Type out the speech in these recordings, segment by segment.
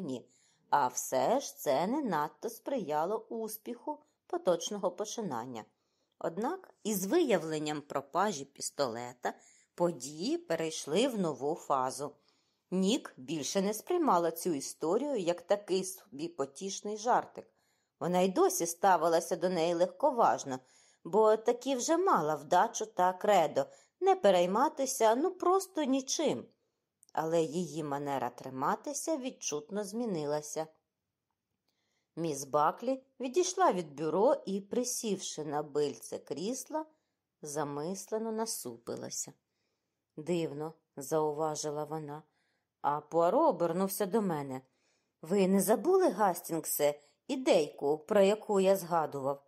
мені. А все ж це не надто сприяло успіху поточного починання. Однак із виявленням пропажі пістолета події перейшли в нову фазу. Нік більше не сприймала цю історію як такий собі потішний жартик. Вона й досі ставилася до неї легковажно, бо таки вже мала вдачу та кредо не перейматися ну просто нічим. Але її манера триматися відчутно змінилася. Міс Баклі відійшла від бюро і, присівши на бильце крісла, замислено насупилася. Дивно, зауважила вона, а Пуаро обернувся до мене. Ви не забули, Гастінгсе, ідейку, про яку я згадував?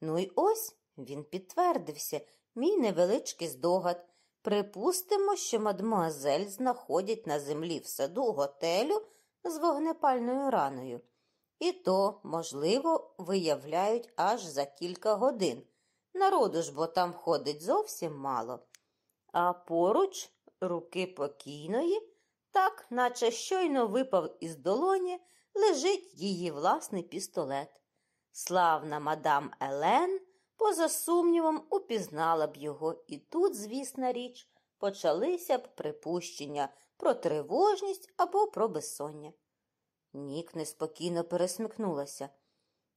Ну й ось він підтвердився, мій невеличкий здогад. Припустимо, що мадмуазель знаходять на землі в саду готелю з вогнепальною раною. І то, можливо, виявляють аж за кілька годин. Народу ж бо там ходить зовсім мало. А поруч руки покійної, так, наче щойно випав із долоні, лежить її власний пістолет. Славна мадам Елен, поза сумнівом, упізнала б його, і тут, звісна річ, почалися б припущення про тривожність або про безсоння. Нік неспокійно пересмикнулася.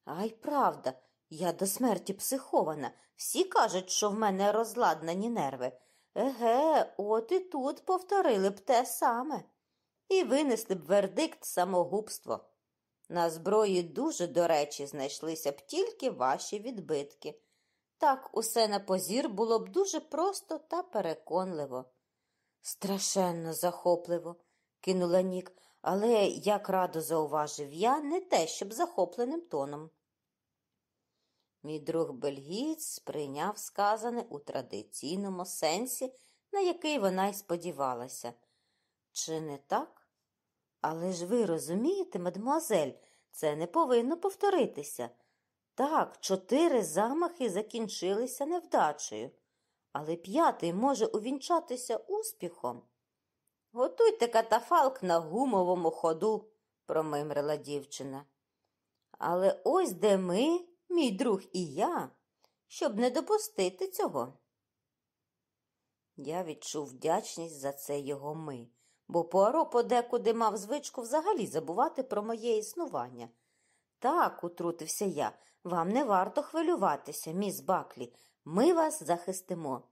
Ай, правда, я до смерті психована. Всі кажуть, що в мене розладнані нерви. Еге, от і тут повторили б те саме. І винесли б вердикт самогубство. На зброї дуже, до речі, знайшлися б тільки ваші відбитки. Так усе на позір було б дуже просто та переконливо. Страшенно захопливо, кинула Нік, але, як радо зауважив я, не те, щоб захопленим тоном. Мій друг бельгієць сприйняв сказане у традиційному сенсі, на який вона й сподівалася. Чи не так? Але ж ви розумієте, мадмуазель, це не повинно повторитися. Так, чотири замахи закінчилися невдачею, але п'ятий може увінчатися успіхом. Готуйте катафалк на гумовому ходу, промимрила дівчина. Але ось де ми, мій друг і я, щоб не допустити цього. Я відчув вдячність за це його ми, бо Пуаро подекуди мав звичку взагалі забувати про моє існування. Так, утрутився я, вам не варто хвилюватися, міс Баклі, ми вас захистимо.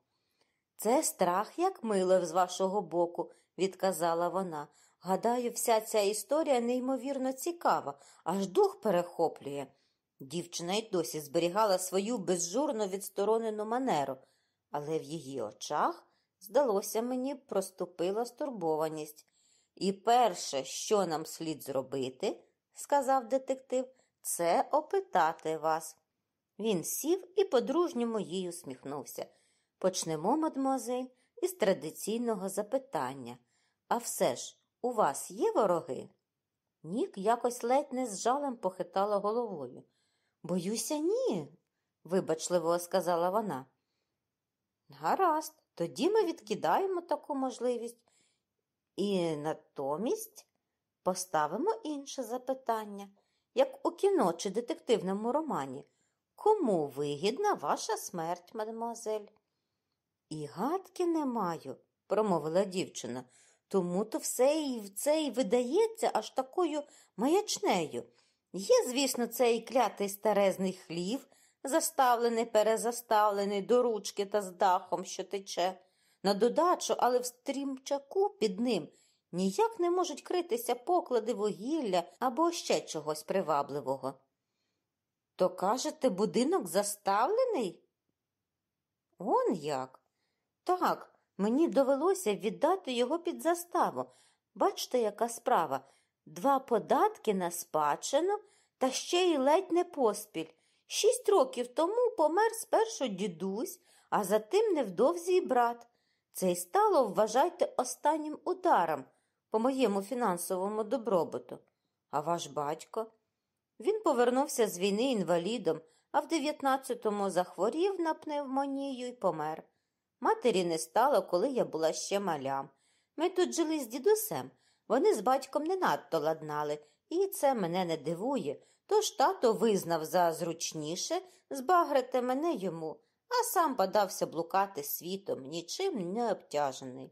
Це страх, як мило з вашого боку, відказала вона. Гадаю, вся ця історія неймовірно цікава, аж дух перехоплює. Дівчина й досі зберігала свою безжурно відсторонену манеру, але в її очах, здалося мені, проступила стурбованість. І перше, що нам слід зробити, сказав детектив, це опитати вас. Він сів і по-дружньому їй усміхнувся. Почнемо, мадмуазель, із традиційного запитання. А все ж, у вас є вороги? Нік якось ледь не з жалем похитала головою. Боюся, ні, вибачливо сказала вона. Гаразд, тоді ми відкидаємо таку можливість і натомість поставимо інше запитання, як у кіно чи детективному романі. Кому вигідна ваша смерть, мадемуазель? І гадки не маю, промовила дівчина, тому то все і це і видається аж такою маячнею. Є, звісно, цей клятий старезний хлів, заставлений, перезаставлений до ручки та з дахом, що тече. На додачу, але в стрімчаку під ним ніяк не можуть критися поклади вугілля або ще чогось привабливого. То, кажете, будинок заставлений? Он як? Так, мені довелося віддати його під заставу. Бачите, яка справа? Два податки на спадщину та ще й ледь не поспіль. Шість років тому помер спершу дідусь, а за тим невдовзі й брат. Це й стало, вважайте, останнім ударом по моєму фінансовому добробуту. А ваш батько? Він повернувся з війни інвалідом, а в 19-му захворів на пневмонію і помер. Матері не стало, коли я була ще малям. Ми тут жили з дідусем. Вони з батьком не надто ладнали, І це мене не дивує, тож тато визнав за зручніше збагрити мене йому, а сам подався блукати світом, нічим не обтяжений.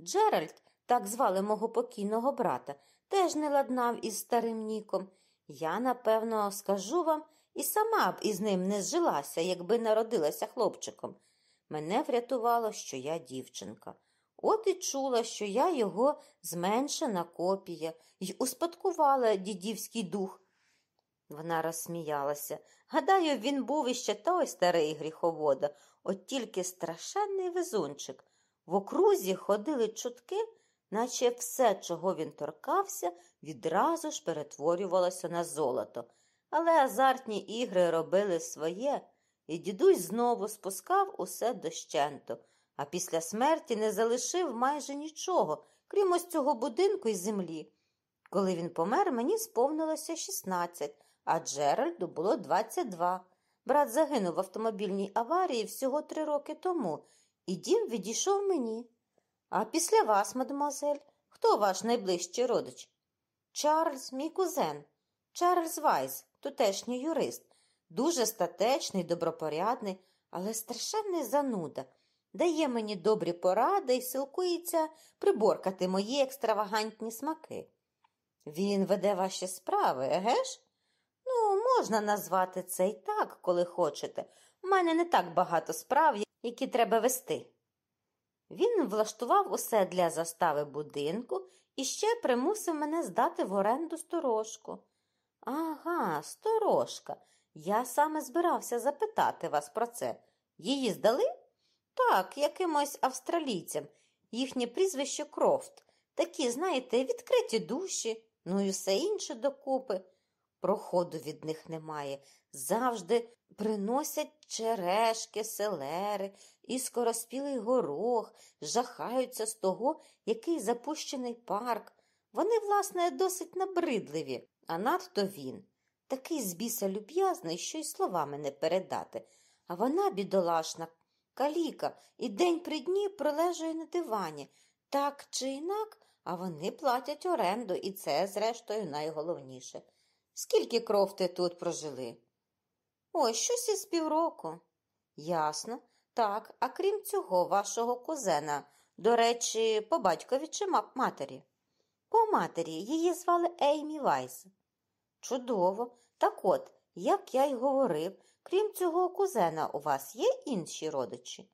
Джеральд, так звали мого покійного брата, теж не ладнав із старим ніком. Я, напевно, скажу вам, і сама б із ним не зжилася, якби народилася хлопчиком. Мене врятувало, що я дівчинка. От і чула, що я його зменшена копія й успадкувала дідівський дух. Вона розсміялася. Гадаю, він був іще той старий гріховода, от тільки страшенний везунчик. В окрузі ходили чутки, наче все, чого він торкався, відразу ж перетворювалося на золото. Але азартні ігри робили своє, і дідусь знову спускав усе дощенту, а після смерті не залишив майже нічого, крім ось цього будинку і землі. Коли він помер, мені сповнилося 16, а Джеральду було 22. Брат загинув в автомобільній аварії всього три роки тому, і дім відійшов мені. А після вас, мадемуазель, хто ваш найближчий родич? Чарльз, мій кузен, Чарльз Вайс, тутешній юрист, дуже статечний, добропорядний, але страшенний зануда. Дає мені добрі поради і силкується приборкати мої екстравагантні смаки. Він веде ваші справи, еге ж? Ну, можна назвати це і так, коли хочете. У мене не так багато справ, які треба вести. Він влаштував усе для застави будинку і ще примусив мене здати в оренду сторожку. Ага, сторожка. Я саме збирався запитати вас про це. Її здали? Так, якимось австралійцям. Їхнє прізвище Крофт. Такі, знаєте, відкриті душі, ну і все інше докупи. Проходу від них немає. Завжди приносять черешки, селери і скороспілий горох, жахаються з того, який запущений парк. Вони, власне, досить набридливі, а надто він. Такий з біса люб'язний, що й словами не передати. А вона, бідолашна, каліка, і день при дні пролежує на дивані. Так чи інак, а вони платять оренду, і це, зрештою, найголовніше. Скільки кров ти тут прожили? Ой, щось із півроку. Ясно. Так, а крім цього, вашого кузена, до речі, по батькові чи матері? По матері її звали Еймі Вайс. Чудово. Так от, як я й говорив, крім цього кузена, у вас є інші родичі?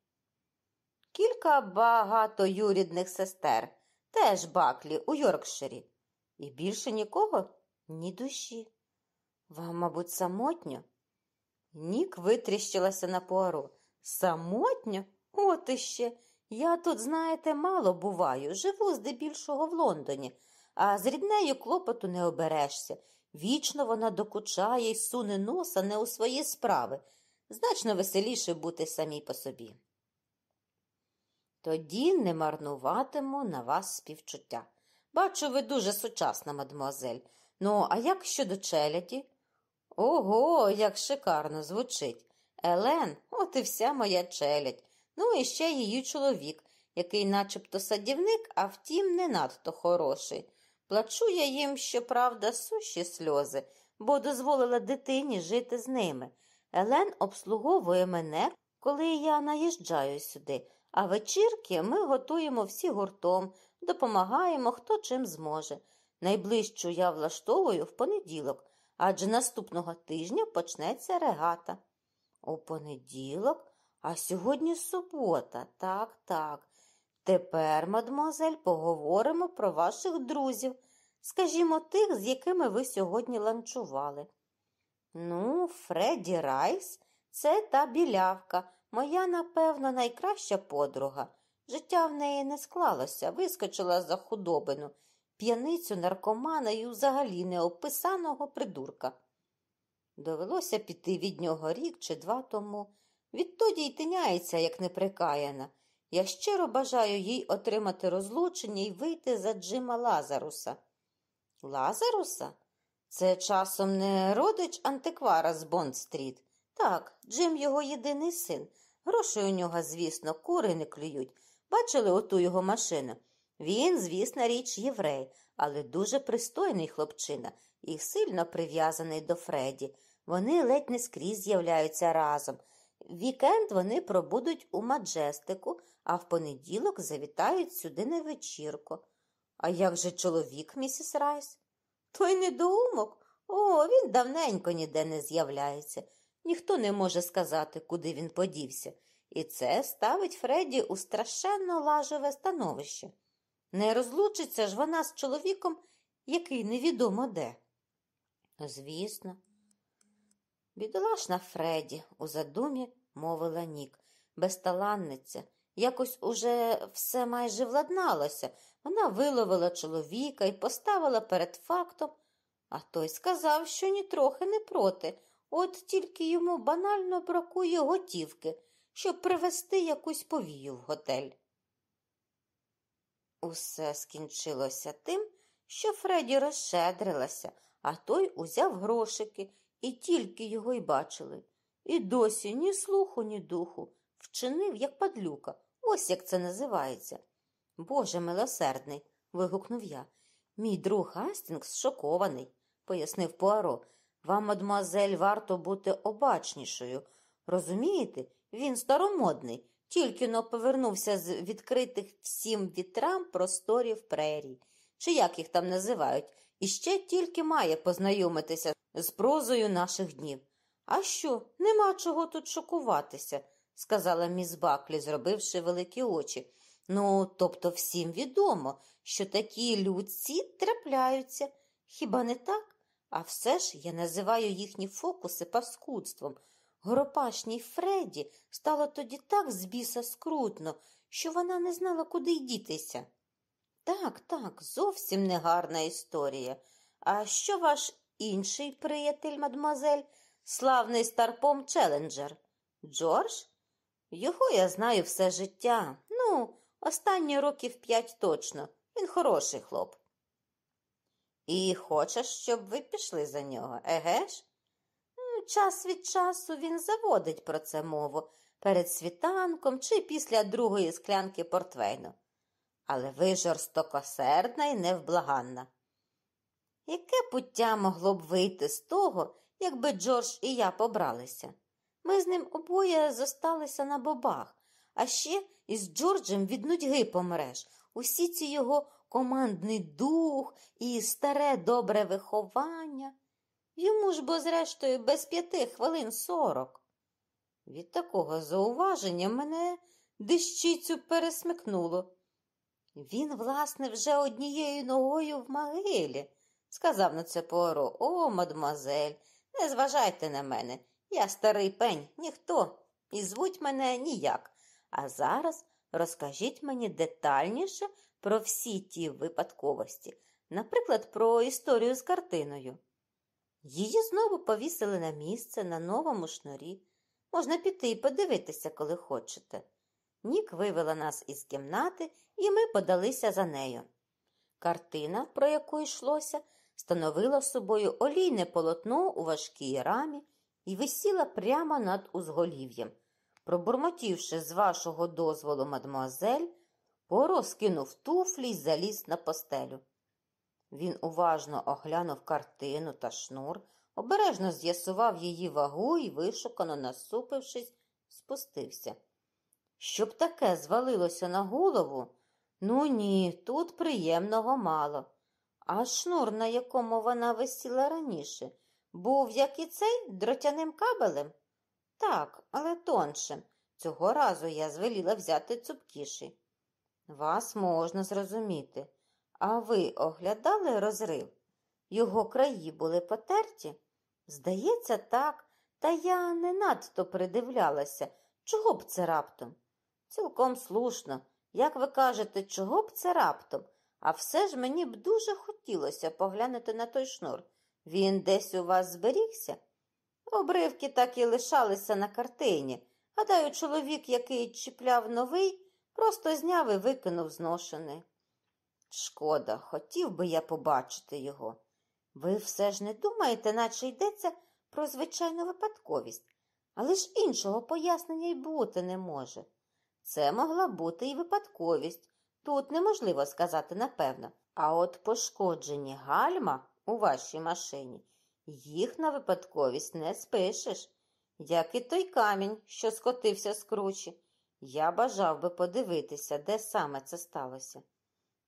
Кілька багатоюрідних сестер, теж баклі у Йоркширі. І більше нікого? Ні душі. Вам, мабуть, самотньо? Нік витріщилася на Пуаро. Самотньо? От іще. Я тут, знаєте, мало буваю, живу здебільшого в Лондоні, а з ріднею клопоту не оберешся. Вічно вона докучає й суне носа не у свої справи. Значно веселіше бути самій по собі. Тоді не марнуватиму на вас співчуття. Бачу, ви дуже сучасна, мадемуазель. Ну, а як щодо челяді? Ого, як шикарно звучить. Елен, от і вся моя челядь. Ну і ще її чоловік, який начебто садівник, а втім, не надто хороший. Плачу я їм, щоправда, сущі сльози, бо дозволила дитині жити з ними. Елен обслуговує мене, коли я наїжджаю сюди, а вечірки ми готуємо всі гуртом, допомагаємо, хто чим зможе. Найближчу я влаштовую в понеділок, адже наступного тижня почнеться регата. У понеділок, а сьогодні субота, так, так. Тепер, мадмозель, поговоримо про ваших друзів, скажімо, тих, з якими ви сьогодні ланчували. Ну, Фредді Райс, це та білявка, моя, напевно, найкраща подруга. Життя в неї не склалося, вискочила за худобину, п'яницю наркомана і взагалі неописаного придурка. Довелося піти від нього рік чи два тому. Відтоді й тиняється, як неприкаяна. Я щиро бажаю їй отримати розлучення і вийти за Джима Лазаруса. Лазаруса? Це часом не родич антиквара з Бонд-стріт. Так, Джим його єдиний син. Грошей у нього, звісно, кури не клюють. Бачили оту його машину? Він, звісна річ, єврей, але дуже пристойний хлопчина і сильно прив'язаний до Фредді. Вони ледь не скрізь з'являються разом. Вікенд вони пробудуть у Маджестику, а в понеділок завітають сюди на вечірку. А як же чоловік, місіс Райс? Той недоумок. О, він давненько ніде не з'являється. Ніхто не може сказати, куди він подівся, і це ставить Фредді у страшенно лажове становище. Не розлучиться ж вона з чоловіком, який невідомо де. Звісно. Бідолашна Фредді, у задумі мовила Нік, безталанниця. Якось уже все майже владналося. Вона виловила чоловіка і поставила перед фактом, а той сказав, що нітрохи не проти, от тільки йому банально бракує готівки, щоб привезти якусь повію в готель. Усе скінчилося тим, що Фредді розщедрилася, а той узяв грошики, і тільки його й бачили. І досі ні слуху, ні духу. Вчинив, як падлюка. Ось як це називається. Боже милосердний. вигукнув я. Мій друг Гастінгс шокований, пояснив Пуаро. Вам, мадемуазель, варто бути обачнішою. Розумієте, він старомодний, тільки но повернувся з відкритих всім вітрам просторів прерій, чи як їх там називають, і ще тільки має познайомитися з прозою наших днів. А що, нема чого тут шокуватися, сказала міс Баклі, зробивши великі очі. Ну, тобто всім відомо, що такі людці трапляються. Хіба не так? А все ж я називаю їхні фокуси паскудством. Горопашній Фредді стало тоді так з біса скрутно, що вона не знала, куди й дітися. Так, так, зовсім негарна історія. А що ваш інший приятель, мадемуазель, славний старпом Челенджер? Джордж? Його я знаю все життя. Ну, останні років п'ять точно. Він хороший хлоп. І хочеш, щоб ви пішли за нього, еге ж? Час від часу він заводить про це мову перед світанком чи після другої склянки портвейну. Але ви жорстокосердна і невблаганна. Яке пуття могло б вийти з того, якби Джордж і я побралися? Ми з ним обоє зосталися на бобах, а ще із Джорджем від нудьги помреш. Усі ці його командний дух і старе добре виховання. Йому ж бо, зрештою, без п'яти хвилин сорок. Від такого зауваження мене дещицю пересмикнуло. Він, власне, вже однією ногою в могилі, сказав на це Пуаро. О, мадемуазель, не зважайте на мене. Я старий пень, ніхто, і звуть мене ніяк. А зараз розкажіть мені детальніше про всі ті випадковості, наприклад, про історію з картиною. Її знову повісили на місце на новому шнурі. Можна піти і подивитися, коли хочете. Нік вивела нас із кімнати, і ми подалися за нею. Картина, про яку йшлося, становила собою олійне полотно у важкій рамі і висіла прямо над узголів'ям. Пробурмотівши з вашого дозволу, мадмуазель, Поро скинув туфлі й заліз на постелю. Він уважно оглянув картину та шнур, обережно з'ясував її вагу і, вишукано насупившись, спустився. Щоб таке звалилося на голову, ну ні, тут приємного мало. А шнур, на якому вона висіла раніше, був, як і цей, дротяним кабелем? Так, але тоншим. Цього разу я звеліла взяти цупкіший. Вас можна зрозуміти. А ви оглядали розрив? Його краї були потерті? Здається, так, та я не надто придивлялася. Чого б це раптом? Цілком слушно. Як ви кажете, чого б це раптом? А все ж мені б дуже хотілося поглянути на той шнур. Він десь у вас зберігся? Обривки так і лишалися на картині. Гадаю, чоловік, який чіпляв новий, просто зняв і викинув зношений. Шкода, хотів би я побачити його. Ви все ж не думаєте, наче йдеться про звичайну випадковість, але ж іншого пояснення й бути не може. Це могла бути і випадковість. Тут неможливо сказати напевно. А от пошкоджені гальма у вашій машині, їх на випадковість не спишеш, як і той камінь, що скотився з кручі. Я бажав би подивитися, де саме це сталося.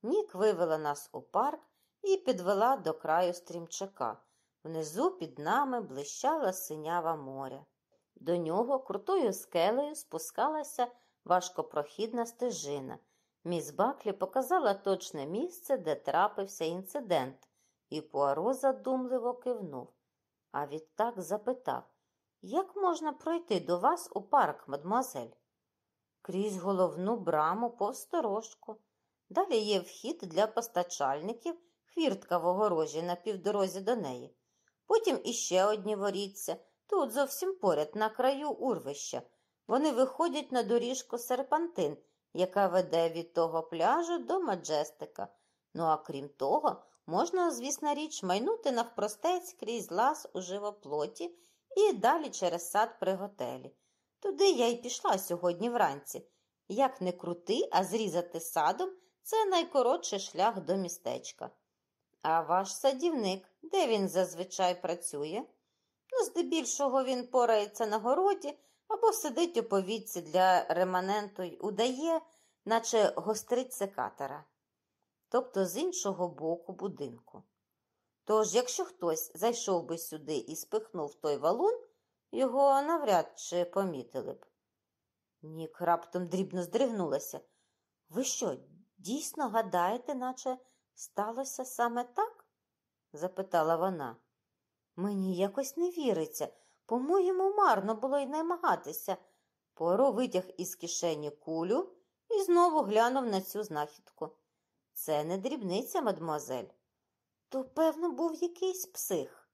Нік вивела нас у парк і підвела до краю стрімчака. Внизу під нами блищала синява моря. До нього крутою скелею спускалася важкопрохідна стежина. Міс Баклі показала точне місце, де трапився інцидент, і Пуаро задумливо кивнув. А відтак запитав, як можна пройти до вас у парк, мадмуазель? Крізь головну браму повсторожку. Далі є вхід для постачальників, хвіртка в огорожі на півдорозі до неї. Потім іще одні воріться, тут зовсім поряд, на краю урвища. Вони виходять на доріжку серпантин, яка веде від того пляжу до Маджестика. Ну а крім того, можна, звісна річ, майнути навпростець крізь лаз у живоплоті і далі через сад при готелі. Туди я й пішла сьогодні вранці. Як не крути, а зрізати садом це найкоротший шлях до містечка. А ваш садівник, де він зазвичай працює? Ну, здебільшого він порається на городі або сидить у повітці для реманенту й удає, наче гострить секатора, тобто з іншого боку будинку. Тож, якщо хтось зайшов би сюди і спихнув той валун, його навряд чи помітили б. Нік раптом дрібно здригнулася. Ви що, дійсно гадаєте, наче сталося саме так? запитала вона. Мені якось не віриться. По-моєму, марно було й намагатися. Поро витяг із кишені кулю і знову глянув на цю знахідку. Це не дрібниця, мадмуазель. То, певно, був якийсь псих.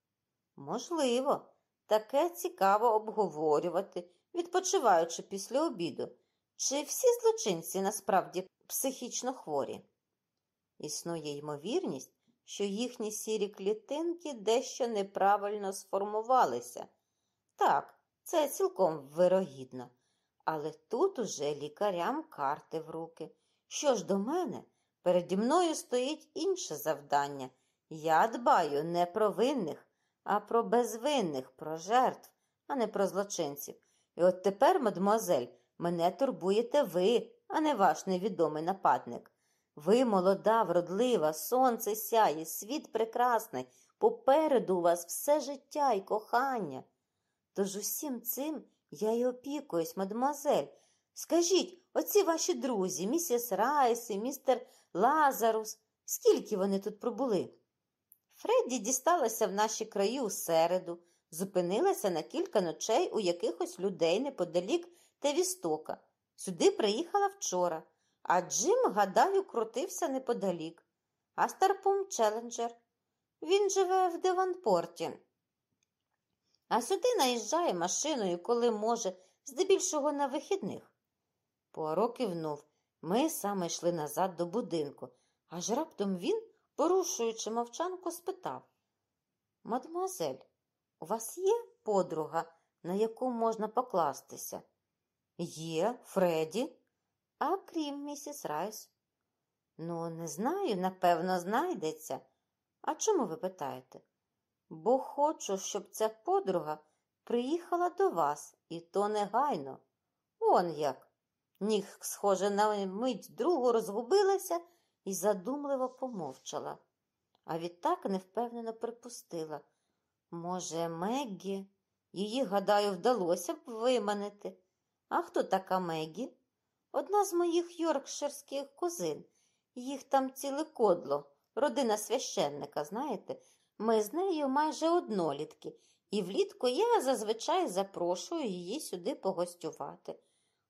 Можливо, таке цікаво обговорювати, відпочиваючи після обіду. Чи всі злочинці насправді психічно хворі? Існує ймовірність, що їхні сірі клітинки дещо неправильно сформувалися. Так, це цілком вирогідно. Але тут уже лікарям карти в руки. Що ж до мене, переді мною стоїть інше завдання. Я дбаю не про винних, а про безвинних, про жертв, а не про злочинців. І от тепер, мадмуазель, мене турбуєте ви, а не ваш невідомий нападник. Ви молода, вродлива, сонце сяє, світ прекрасний, попереду у вас все життя і кохання. Тож усім цим я й опікуюсь, мадемуазель. Скажіть, оці ваші друзі, місіс Райс і містер Лазарус, скільки вони тут пробули? Фредді дісталася в наші краї у середу, зупинилася на кілька ночей у якихось людей неподалік Тевістока. Сюди приїхала вчора, а Джим, гадаю, крутився неподалік. А Старпом Челенджер. Він живе в Деванпорті. А сюди наїжджає машиною, коли може, здебільшого на вихідних. Пуаро кивнув. Ми саме йшли назад до будинку, аж раптом він, порушуючи мовчанку, спитав Мадемуазель, у вас є подруга, на яку можна покластися? Є, Фредді, а крім місіс Райс. Ну, не знаю, напевно, знайдеться. А чому ви питаєте? Бо хочу, щоб ця подруга приїхала до вас, і то негайно. Он як. Ніг, схоже, на мить другу розгубилася і задумливо помовчала, а відтак невпевнено припустила. Може, Меггі? Її, гадаю, вдалося б виманити. А хто така Меггі? Одна з моїх йоркширських кузин. Їх там ціле кодло, родина священника, знаєте? Ми з нею майже однолітки, і влітку я зазвичай запрошую її сюди погостювати.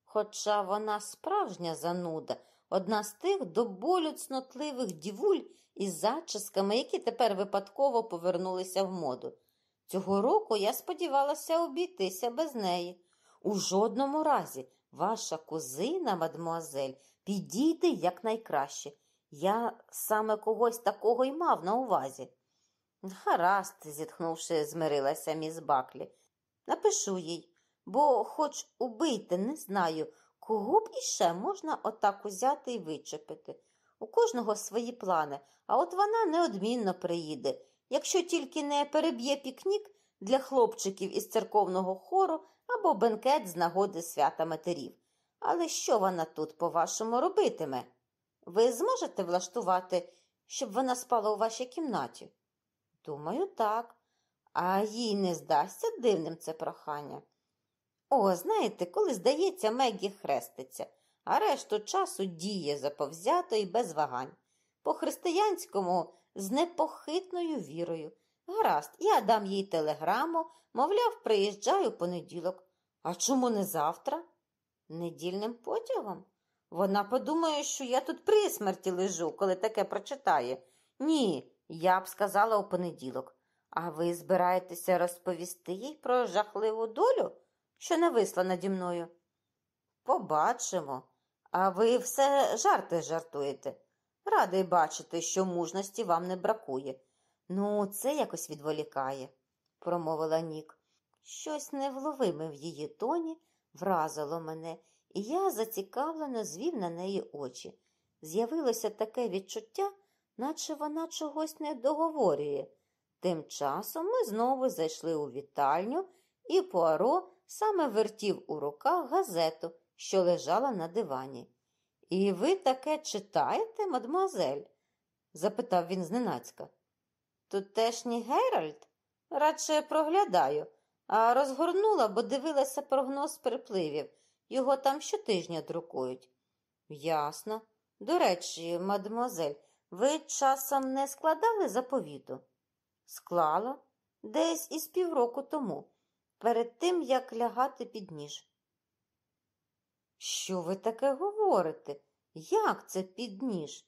Хоча вона справжня зануда, одна з тих до болю цнотливих дівуль із зачісками, які тепер випадково повернулися в моду. Цього року я сподівалася обійтися без неї. У жодному разі ваша кузина, мадмуазель, підійде якнайкраще. Я саме когось такого й мав на увазі. Гаразд, зітхнувши, змирилася міс Баклі. Напишу їй, бо, хоч убийте, не знаю, кого б іще можна отак узяти і вичепити. У кожного свої плани, а от вона неодмінно приїде, якщо тільки не переб'є пікнік для хлопчиків із церковного хору або бенкет з нагоди свята матерів. Але що вона тут, по-вашому, робитиме? Ви зможете влаштувати, щоб вона спала у вашій кімнаті? Думаю, так. А їй не здасться дивним це прохання. О, знаєте, коли здається, Мегі хреститься, а решту часу діє заповзято і без вагань. По-християнському з непохитною вірою. Гаразд, я дам їй телеграму, мовляв, приїжджаю понеділок. А чому не завтра? Недільним потягом? Вона подумає, що я тут при смерті лежу, коли таке прочитає. Ні, я б сказала у понеділок. А ви збираєтеся розповісти їй про жахливу долю, що нависла наді мною? Побачимо. А ви все жарти жартуєте. Радий бачити, що мужності вам не бракує. Ну, це якось відволікає, промовила Нік. Щось невловиме в її тоні вразило мене, і я зацікавлено звів на неї очі. З'явилося таке відчуття, наче вона чогось не договорює. Тим часом ми знову зайшли у вітальню, і Пуаро саме вертів у руках газету, що лежала на дивані. І ви таке читаєте, мадемуазель?» – запитав він зненацька. Тутешній Геральт? Радше проглядаю, а розгорнула, бо дивилася прогноз припливів. Його там щотижня друкують. Ясно. До речі, мадемуазель, ви часом не складали заповіту? Склала десь із півроку тому, перед тим, як лягати під ніж. Що ви таке говорите? Як це під ніж?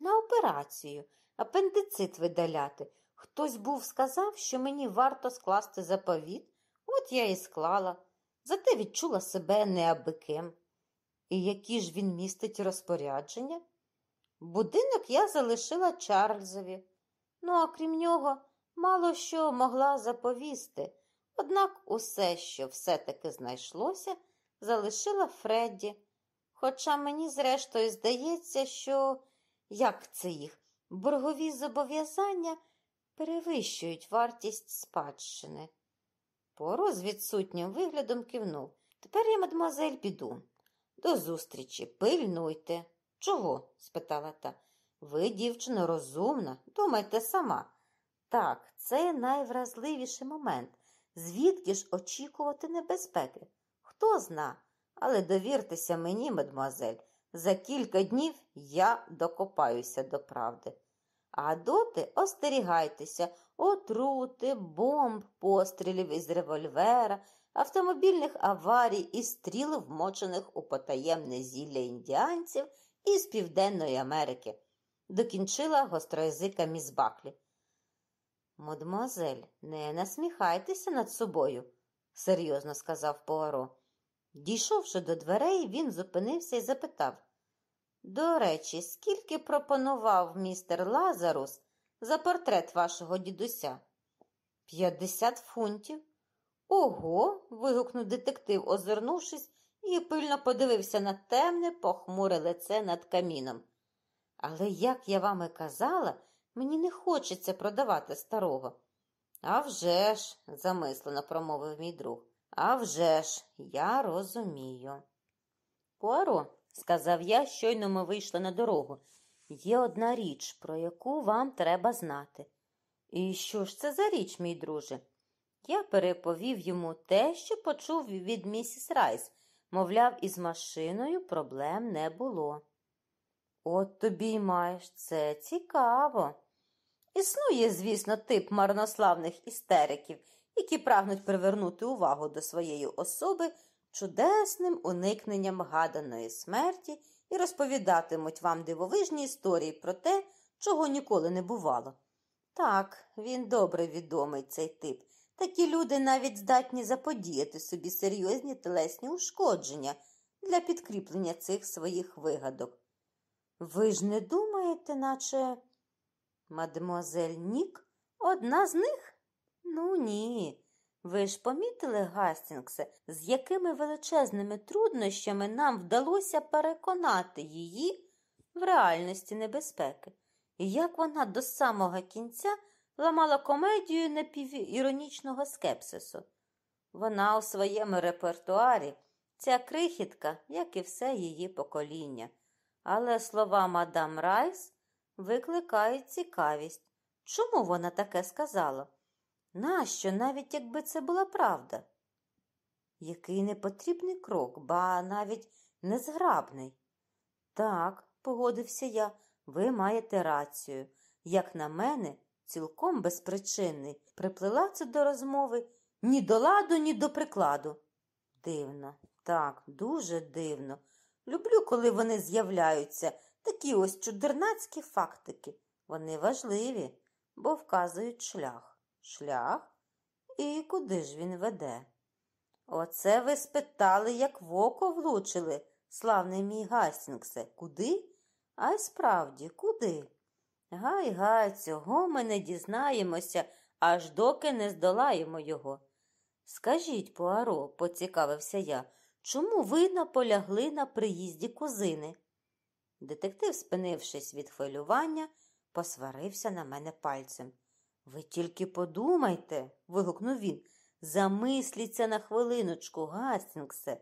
На операцію, апендицит видаляти. Хтось був сказав, що мені варто скласти заповіт, от я і склала, зате відчула себе неабиким. І які ж він містить розпорядження? Будинок я залишила Чарльзові. Ну, а крім нього, мало що могла заповісти. Однак усе, що все-таки знайшлося, залишила Фредді. Хоча мені, зрештою, здається, що, як це їх, боргові зобов'язання перевищують вартість спадщини. Поро з відсутнім виглядом кивнув. Тепер я, мадемуазель, піду. До зустрічі, пильнуйте. Чого? спитала та. Ви, дівчино, розумна, думайте сама. Так, це найвразливіший момент. Звідки ж очікувати небезпеки? Хто зна, але довіртеся мені, мадемуазель, за кілька днів я докопаюся до правди. А доти остерігайтеся отрути, бомб, пострілів із револьвера, автомобільних аварій і стріл, вмочених у потаємне зілля індіанців із Південної Америки, докінчила гостроязика міс Баклі. Мадемуазель, не насміхайтеся над собою, серйозно сказав Пуаро. Дійшовши до дверей, він зупинився і запитав До речі, скільки пропонував містер Лазарус за портрет вашого дідуся? П'ятдесят фунтів. Ого. вигукнув детектив, озирнувшись, і пильно подивився на темне, похмуре лице над каміном. Але, як я вам і казала, мені не хочеться продавати старого. «А вже ж», – замислено промовив мій друг. «А вже ж, я розумію. Пуаро, сказав я, щойно ми вийшли на дорогу. Є одна річ, про яку вам треба знати. І що ж це за річ, мій друже? Я переповів йому те, що почув від місіс Райс, мовляв, із машиною проблем не було. От тобі й маєш це цікаво. Існує, звісно, тип марнославних істериків, які прагнуть привернути увагу до своєї особи чудесним уникненням гаданої смерті і розповідатимуть вам дивовижні історії про те, чого ніколи не бувало. Так, він добре відомий цей тип. Такі люди навіть здатні заподіяти собі серйозні телесні ушкодження для підкріплення цих своїх вигадок. Ви ж не думаєте, наче мадемуазель Нік одна з них? Ну, ні. Ви ж помітили, Гастінгсе, з якими величезними труднощами нам вдалося переконати її в реальності небезпеки, і як вона до самого кінця ламала комедію напівіронічного скепсису. Вона у своєму репертуарі, ця крихітка, як і все її покоління. Але слова мадам Райс викликають цікавість. Чому вона таке сказала? Нащо, навіть якби це була правда? Який непотрібний крок, ба навіть незграбний. Так, погодився я, ви маєте рацію. Як на мене, цілком безпричинний. Приплила це до розмови ні до ладу, ні до прикладу. Дивно, так, дуже дивно. Люблю, коли вони з'являються, такі ось чудернацькі фактики. Вони важливі, бо вказують шлях. Шлях? І куди ж він веде? Оце ви спитали, як в око влучили, славний мій Гастінгсе. Куди? А й справді, куди? Гай, гай, цього ми не дізнаємося, аж доки не здолаємо його. Скажіть, Пуаро, поцікавився я, чому ви наполягли на приїзді кузини? Детектив, спинившись від хвилювання, посварився на мене пальцем. Ви тільки подумайте, вигукнув він. Замисліться на хвилиночку, Гастінгсе,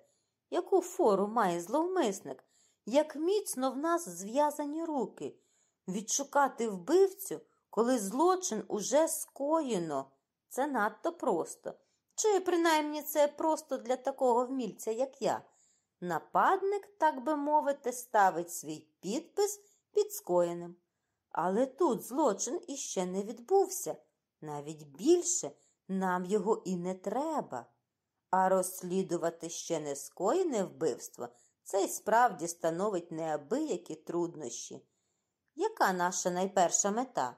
яку фору має зловмисник, як міцно в нас зв'язані руки. Відшукати вбивцю, коли злочин уже скоєно. Це надто просто. Чи принаймні це просто для такого вмільця, як я. Нападник, так би мовити, ставить свій підпис під скоєним. Але тут злочин іще не відбувся. Навіть більше нам його і не треба. А розслідувати ще не скоєне вбивство це й справді становить неабиякі труднощі. Яка наша найперша мета?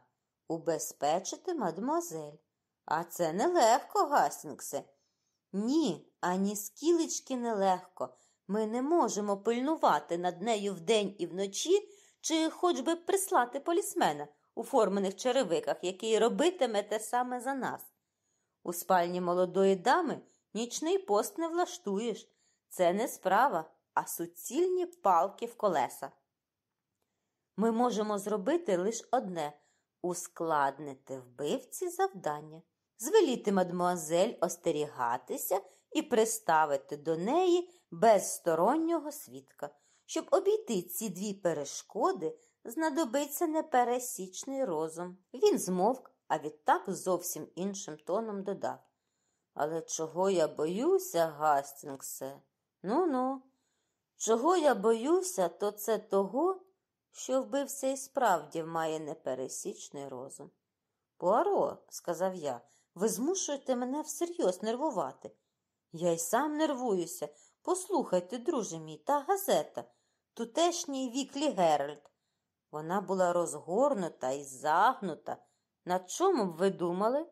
Убезпечити мадмозель. А це нелегко, Гастінгсе. Ні, ані скілечки нелегко. Ми не можемо пильнувати над нею вдень і вночі, чи хоч би прислати полісмена у формених черевиках, який робитиме те саме за нас. У спальні молодої дами нічний пост не влаштуєш. Це не справа, а суцільні палки в колеса. Ми можемо зробити лише одне ускладнити вбивці завдання, звеліти мадмуазель остерігатися і приставити до неї безстороннього свідка. Щоб обійти ці дві перешкоди, знадобиться непересічний розум. Він змовк, а відтак зовсім іншим тоном додав. Але чого я боюся, Гастінгсе? Ну ну, чого я боюся, то це того, що вбився і справді має непересічний розум. Пуаро, сказав я, ви змушуєте мене всерйоз нервувати. Я й сам нервуюся. Послухайте, друже мій, та газета, тутешній Weekly Herald. Вона була розгорнута і загнута. На чому б ви думали?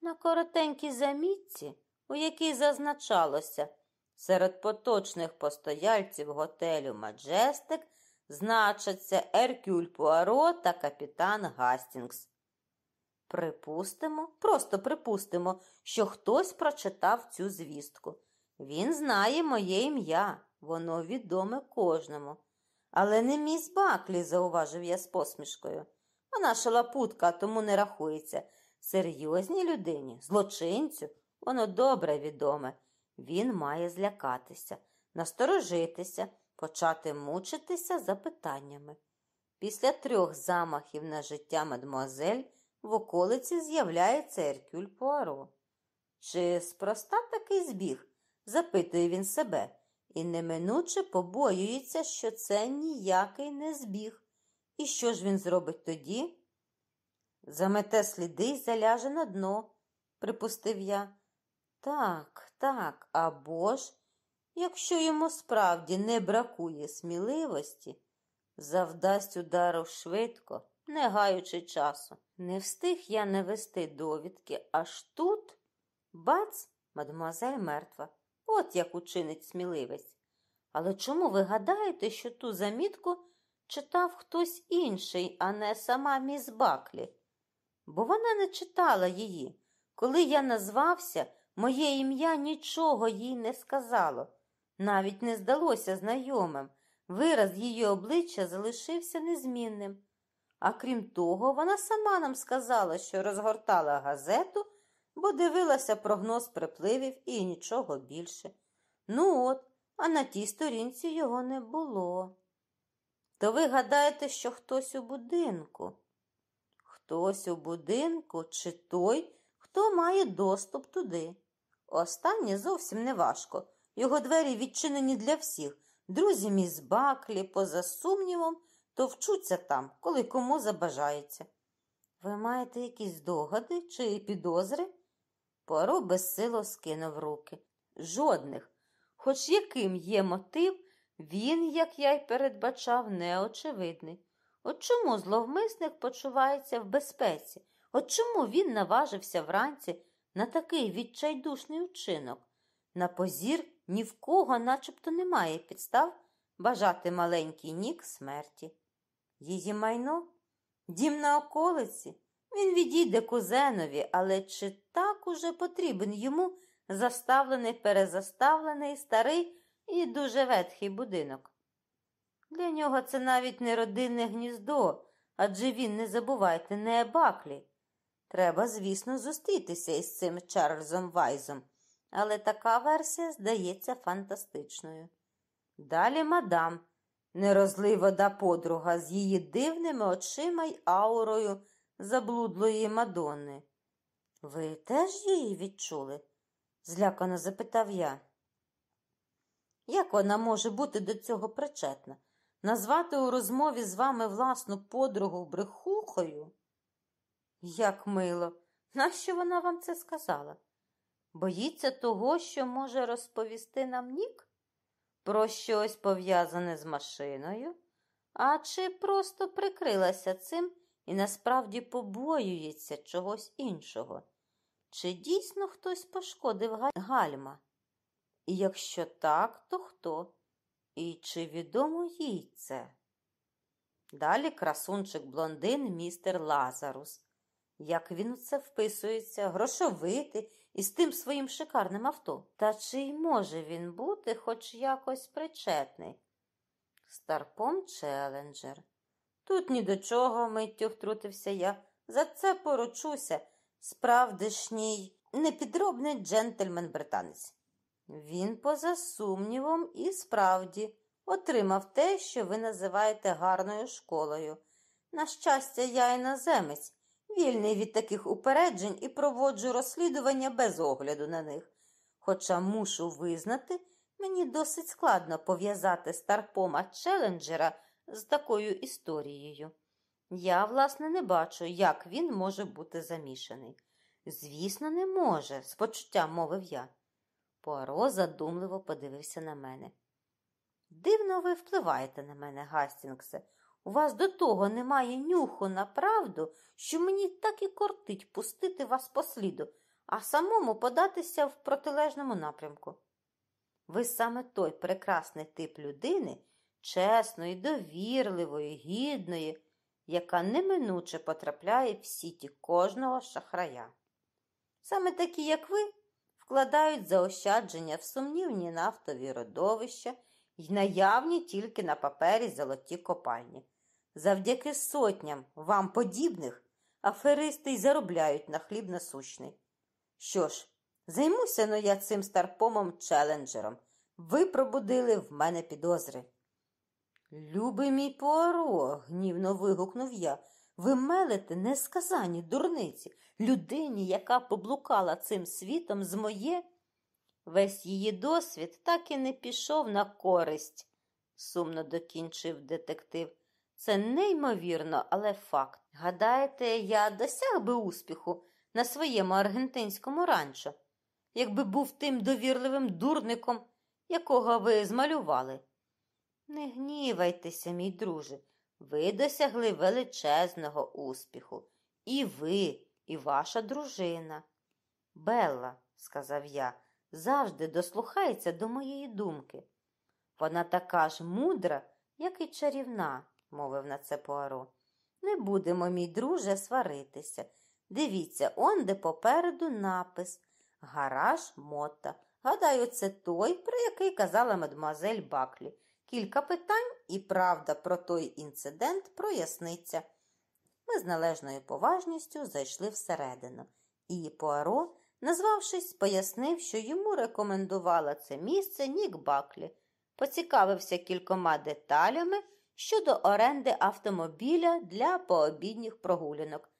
На коротенькій замітці, у якій зазначалося, серед поточних постояльців готелю Маджестик значаться Еркюль Пуаро та капітан Гастінгс. Припустимо, просто припустимо, що хтось прочитав цю звістку. Він знає моє ім'я, воно відоме кожному. Але не міс Баклі, зауважив я з посмішкою. Вона шалапутка, тому не рахується. Серйозній людині, злочинцю, воно добре відоме. Він має злякатися, насторожитися, почати мучитися запитаннями. Після трьох замахів на життя мадмуазель в околиці з'являється Еркюль Пуаро. Чи спроста такий збіг? Запитує він себе, і неминуче побоюється, що це ніякий не збіг. І що ж він зробить тоді? Замете сліди й заляже на дно, припустив я. Так, так, або ж, якщо йому справді не бракує сміливості, завдасть удару швидко, не гаючи часу. Не встиг я не вести довідки, аж тут бац, мадемуазель мертва. От як учинить сміливець. Але чому ви гадаєте, що ту замітку читав хтось інший, а не сама міс Баклі? Бо вона не читала її. Коли я назвався, моє ім'я нічого їй не сказало, навіть не здалося знайомим. вираз її обличчя залишився незмінним. А крім того, вона сама нам сказала, що розгортала газету, бо дивилася прогноз припливів і нічого більше. Ну от, а на тій сторінці його не було. То ви гадаєте, що хтось у будинку? Хтось у будинку чи той, хто має доступ туди. Останнє зовсім не важко. Його двері відчинені для всіх. Друзі міс Баклі, поза сумнівом, то вчуться там, коли кому забажається. Ви маєте якісь догади чи підозри? Поро безсило скинув руки. Жодних. Хоч яким є мотив, він, як я й передбачав, неочевидний. От чому зловмисник почувається в безпеці? От чому він наважився вранці на такий відчайдушний учинок? На позір ні в кого начебто немає підстав бажати маленький нік смерті. Її майно? Дім на околиці? Він відійде кузенові, але чи так уже потрібен йому заставлений, перезаставлений, старий і дуже ветхий будинок? Для нього це навіть не родинне гніздо, адже він, не забувайте, не баклі. Треба, звісно, зустрітися із цим Чарльзом Вайзом, але така версія здається фантастичною. Далі мадам, нерозлива подруга з її дивними очима й аурою заблудлої Мадонни. Ви теж її відчули? злякано запитав я. Як вона може бути до цього причетна? Назвати у розмові з вами власну подругу брехухою? Як мило, нащо вона вам це сказала? Боїться того, що може розповісти нам нік? Про щось пов'язане з машиною? А чи просто прикрилася цим і насправді побоюється чогось іншого? Чи дійсно хтось пошкодив гальма? І якщо так, то хто? І чи відомо їй це? Далі красунчик блондин містер Лазарус. Як він у це вписується, грошовитий і з тим своїм шикарним авто. Та чи й може він бути хоч якось причетний? Старпом Челенджер. Тут ні до чого, миттю втрутився я. За це поручуся, справдишній непідробний джентльмен-британець. Він, поза сумнівом, і справді отримав те, що ви називаєте гарною школою. На щастя, я іноземець, вільний від таких упереджень і проводжу розслідування без огляду на них. Хоча мушу визнати, мені досить складно пов'язати старпома Челенджера з такою історією. Я, власне, не бачу, як він може бути замішаний. Звісно, не може, з почуттям мовив я. Пуаро задумливо подивився на мене. Дивно ви впливаєте на мене, Гастінгсе. У вас до того немає нюху на правду, що мені так і кортить пустити вас по сліду, а самому податися в протилежному напрямку. Ви саме той прекрасний тип людини, чесної, довірливої, гідної, яка неминуче потрапляє в сіті кожного шахрая. Саме такі, як ви, вкладають заощадження в сумнівні нафтові родовища й наявні тільки на папері золоті копальні. Завдяки сотням вам подібних аферисти й заробляють на хліб насущний. Що ж, займуся но я цим старпомом челенджером. Ви пробудили в мене підозри. Любий мій Пуаро, гнівно вигукнув я. Ви мелите несказані дурниці, людині, яка поблукала цим світом з моє. Весь її досвід так і не пішов на користь, сумно докінчив детектив. Це неймовірно, але факт. Гадаєте, я досяг би успіху на своєму аргентинському ранчо, якби був тим довірливим дурником, якого ви змалювали. Не гнівайтеся, мій друже, ви досягли величезного успіху. І ви, і ваша дружина. Белла, сказав я, завжди дослухається до моєї думки. Вона така ж мудра, як і чарівна, мовив на це Пуаро. Не будемо, мій друже, сваритися. Дивіться, он де попереду напис Гараж Мота. Гадаю, це той, про який казала мадемуазель Баклі. Кілька питань, і правда про той інцидент проясниться. Ми з належною поважністю зайшли всередину, і Пуаро, назвавшись, пояснив, що йому рекомендувала це місце Нік Баклі, поцікавився кількома деталями щодо оренди автомобіля для пообідніх прогулянок,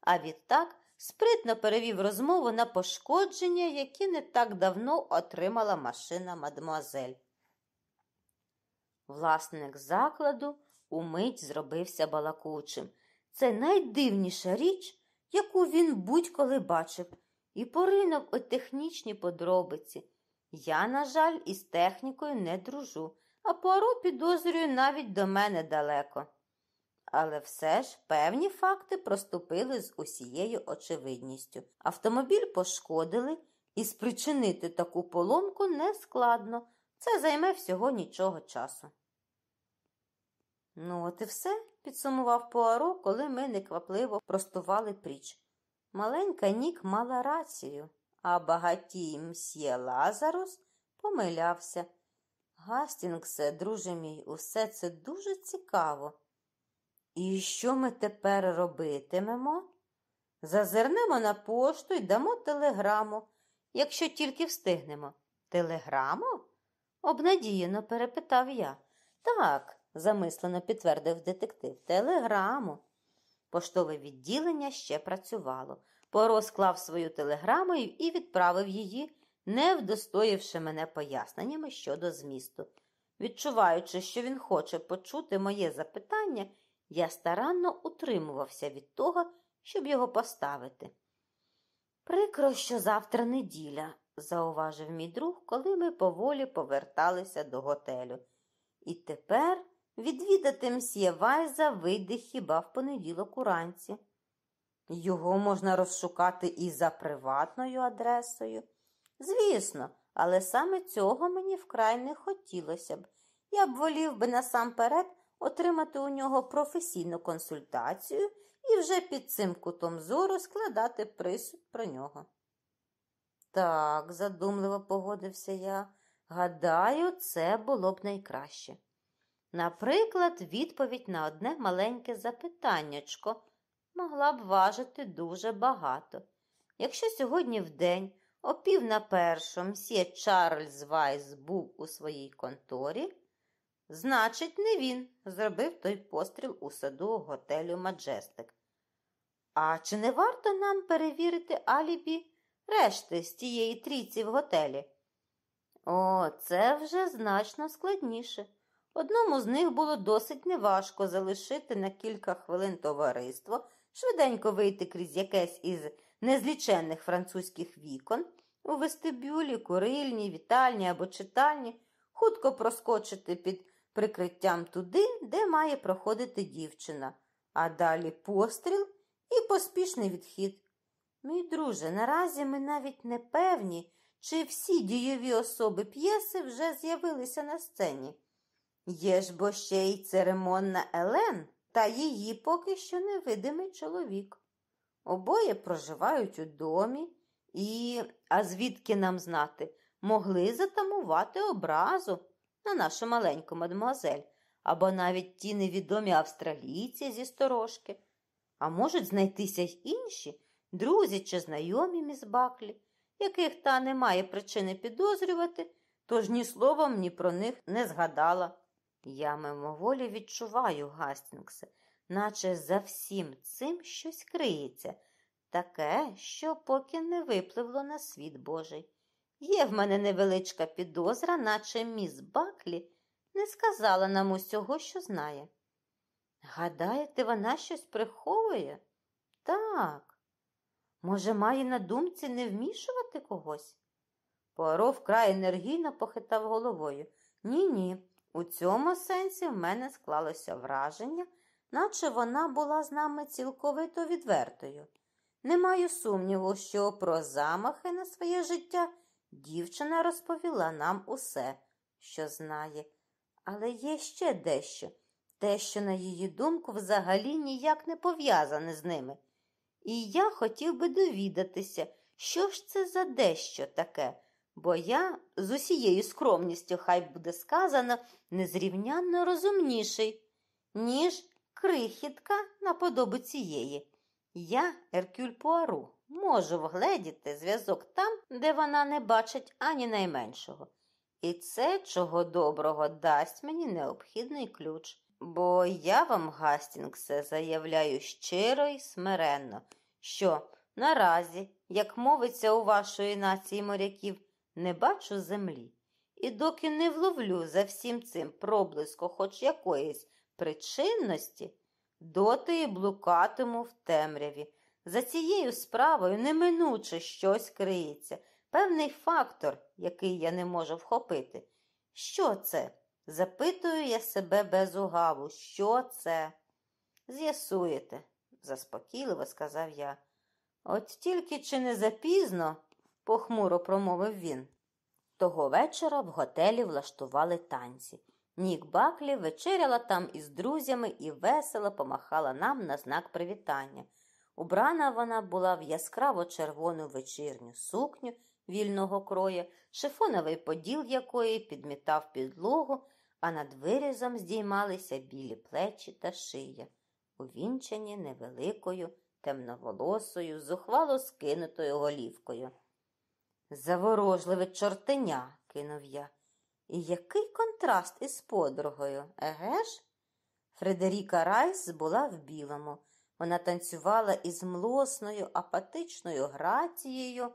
а відтак спритно перевів розмову на пошкодження, які не так давно отримала машина мадмуазель. Власник закладу умить зробився балакучим. Це найдивніша річ, яку він будь-коли бачив, і поринув у технічні подробиці. Я, на жаль, із технікою не дружу, а Пуаро, підозрюю, навіть до мене далеко. Але все ж певні факти проступили з усією очевидністю. Автомобіль пошкодили, і спричинити таку поломку нескладно. Це займе всього нічого часу. Ну, от і все, підсумував Пуаро, коли ми неквапливо простували пріч. Маленька Нік мала рацію, а багатій мсьє Лазарус помилявся. Гастінгсе, друже мій, усе це дуже цікаво. І що ми тепер робитимемо? Зазирнемо на пошту і дамо телеграму, якщо тільки встигнемо. Телеграму? Обнадіяно перепитав я. Так, замислено підтвердив детектив. Телеграму. Поштове відділення ще працювало. Поро склав свою телеграму і відправив її, не вдостоївши мене поясненнями щодо змісту. Відчуваючи, що він хоче почути моє запитання, я старанно утримувався від того, щоб його поставити. Прикро, що завтра неділя, зауважив мій друг, коли ми поволі поверталися до готелю. І тепер відвідати мсьє Вайза вийде хіба в понеділок уранці. Його можна розшукати і за приватною адресою. Звісно, але саме цього мені вкрай не хотілося б. Я б волів би насамперед отримати у нього професійну консультацію і вже під цим кутом зору складати присуд про нього. Так, задумливо погодився я. Гадаю, це було б найкраще. Наприклад, відповідь на одне маленьке запитаннячко могла б важити дуже багато. Якщо сьогодні в день, о пів на першу, мсьє Чарльз Вайс був у своїй конторі, значить, не він зробив той постріл у саду готелю Маджестик. А чи не варто нам перевірити алібі решти з тієї трійці в готелі? О, це вже значно складніше. Одному з них було досить неважко залишити на кілька хвилин товариство, швиденько вийти крізь якесь із незліченних французьких вікон, у вестибюлі, курильні, вітальні або читальні, хутко проскочити під прикриттям туди, де має проходити дівчина, а далі постріл і поспішний відхід. Мій друже, наразі ми навіть не певні, чи всі дієві особи п'єси вже з'явилися на сцені. Є ж бо ще й церемонна Елен та її поки що невидимий чоловік. Обоє проживають у домі і, а звідки нам знати, могли затамувати образу на нашу маленьку мадемуазель, або навіть ті невідомі австралійці зі сторожки. А можуть знайтися й інші друзі чи знайомі міс Баклі, яких та не має причини підозрювати, тож ні словом ні про них не згадала. Я мимоволі відчуваю, Гастінгсе, наче за всім цим щось криється, таке, що поки не випливло на світ Божий. Є в мене невеличка підозра, наче міс Баклі не сказала нам усього, що знає. Гадаєте, вона щось приховує? Так. Може, має на думці не вмішувати когось? Поро вкрай енергійно похитав головою. Ні, ні. У цьому сенсі в мене склалося враження, наче вона була з нами цілковито відвертою. Не маю сумніву, що про замахи на своє життя дівчина розповіла нам усе, що знає. Але є ще дещо, те, що, на її думку, взагалі ніяк не пов'язане з ними. І я хотів би довідатися, що ж це за дещо таке, бо я з усією скромністю, хай буде сказано, незрівнянно розумніший, ніж крихітка наподобу цієї. Я, Еркюль Пуару, можу вгледіти зв'язок там, де вона не бачить ані найменшого. І це, чого доброго, дасть мені необхідний ключ. Бо я вам, Гастінгсе, заявляю щиро і смиренно, що наразі, як мовиться у вашої нації моряків, не бачу землі. І доки не вловлю за всім цим проблиско хоч якоїсь причинності, доти і блукатиму в темряві. За цією справою неминуче щось криється, певний фактор, який я не можу вхопити. Що це? Запитую я себе без угаву, що це? З'ясуєте, заспокійливо сказав я. От тільки чи не запізно, похмуро промовив він. Того вечора в готелі влаштували танці. Нік Баклі вечеряла там із друзями і весело помахала нам на знак привітання. Убрана вона була в яскраво червону вечірню сукню вільного кроя, шифоновий поділ якої підмітав підлогу, а над вирізом здіймалися білі плечі та шия, увінчені невеликою, темноволосою, зухвало скинутою голівкою. Заворожливе чортеня, кинув я. І який контраст із подругою, еге ж? Фредеріка Райс була в білому. Вона танцювала із млосною, апатичною грацією,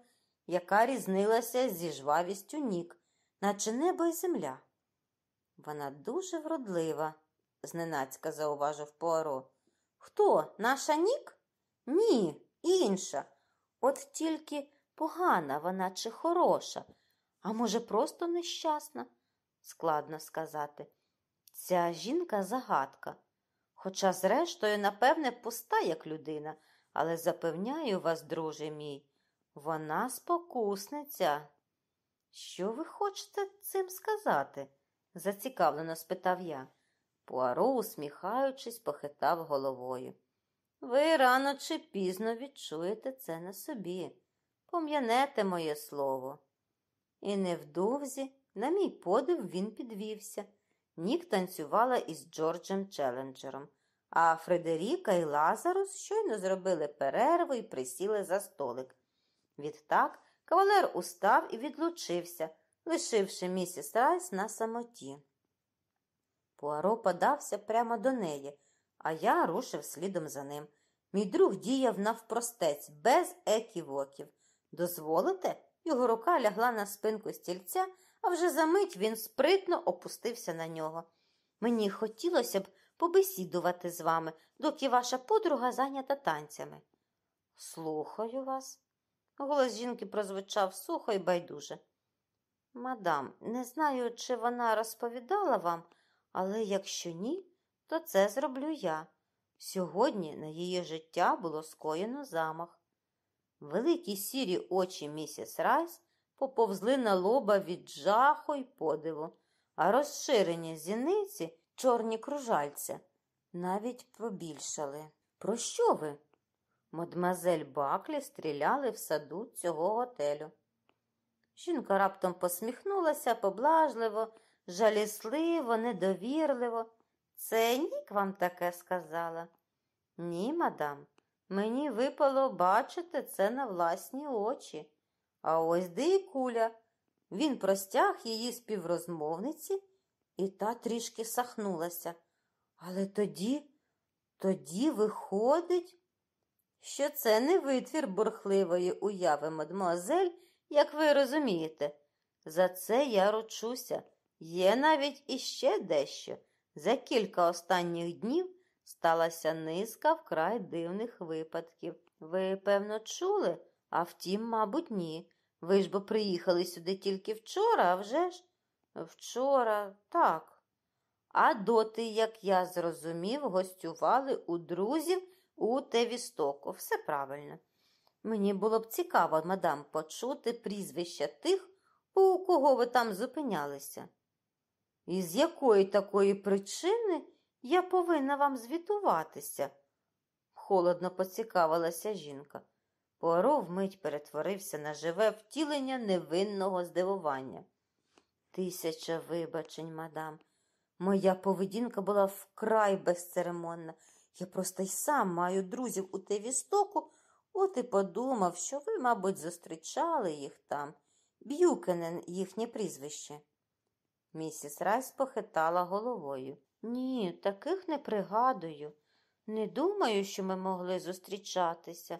яка різнилася зі жвавістю нік, наче небо і земля. Вона дуже вродлива, зненацька зауважив Пуаро. Хто? Наша нік? Ні, інша. От тільки погана вона чи хороша, а може, просто нещасна, складно сказати. Ця жінка загадка. Хоча, зрештою, напевне, пуста, як людина, але запевняю вас, друже мій, вона спокусниця. Що ви хочете цим сказати? Зацікавлено спитав я. Пуаро, усміхаючись, похитав головою. Ви рано чи пізно відчуєте це на собі. Пом'янете моє слово. І невдовзі, на мій подив, він підвівся. Нік танцювала із Джорджем Челенджером, а Фредеріка і Лазарус щойно зробили перерву і присіли за столик. Відтак кавалер устав і відлучився, лишивши місіс Райс на самоті. Пуаро подався прямо до неї, а я рушив слідом за ним. Мій друг діяв навпростець, без еківоків. Дозволите? Його рука лягла на спинку стільця, а вже за мить він спритно опустився на нього. Мені хотілося б побесідувати з вами, доки ваша подруга зайнята танцями. Слухаю вас. Голос жінки прозвучав сухо і байдуже. Мадам, не знаю, чи вона розповідала вам, але якщо ні, то це зроблю я. Сьогодні на її життя було скоєно замах. Великі сірі очі місіс Райс поповзли на лоба від жаху й подиву, а розширені зіниці, чорні кружальця, навіть побільшали. Про що ви? Мадмазель Баклі стріляли в саду цього готелю. Жінка раптом посміхнулася поблажливо, жалісливо, недовірливо. Це нік вам таке сказала? Ні, мадам, мені випало бачити це на власні очі. А ось де і куля. Він простяг її співрозмовниці, і та трішки сахнулася. Але тоді, тоді виходить, що це не витвір бурхливої уяви, мадмуазель, як ви розумієте. За це я ручуся. Є навіть іще дещо. За кілька останніх днів сталася низка вкрай дивних випадків. Ви, певно, чули? А втім, мабуть, ні. Ви ж бо приїхали сюди тільки вчора, а вже ж? Вчора, так. А доти, як я зрозумів, гостювали у друзів у Тевістоку. Все правильно. Мені було б цікаво, мадам, почути прізвища тих, у кого ви там зупинялися. І з якої такої причини я повинна вам звітуватися? холодно поцікавилася жінка. Пуаро вмить перетворився на живе втілення невинного здивування. Тисяча вибачень, мадам. Моя поведінка була вкрай безцеремонна. Я просто й сам маю друзів у Тевістоку, от і подумав, що ви, мабуть, зустрічали їх там. Б'юкенен їхнє прізвище. Місіс Райс похитала головою. Ні, таких не пригадую. Не думаю, що ми могли зустрічатися.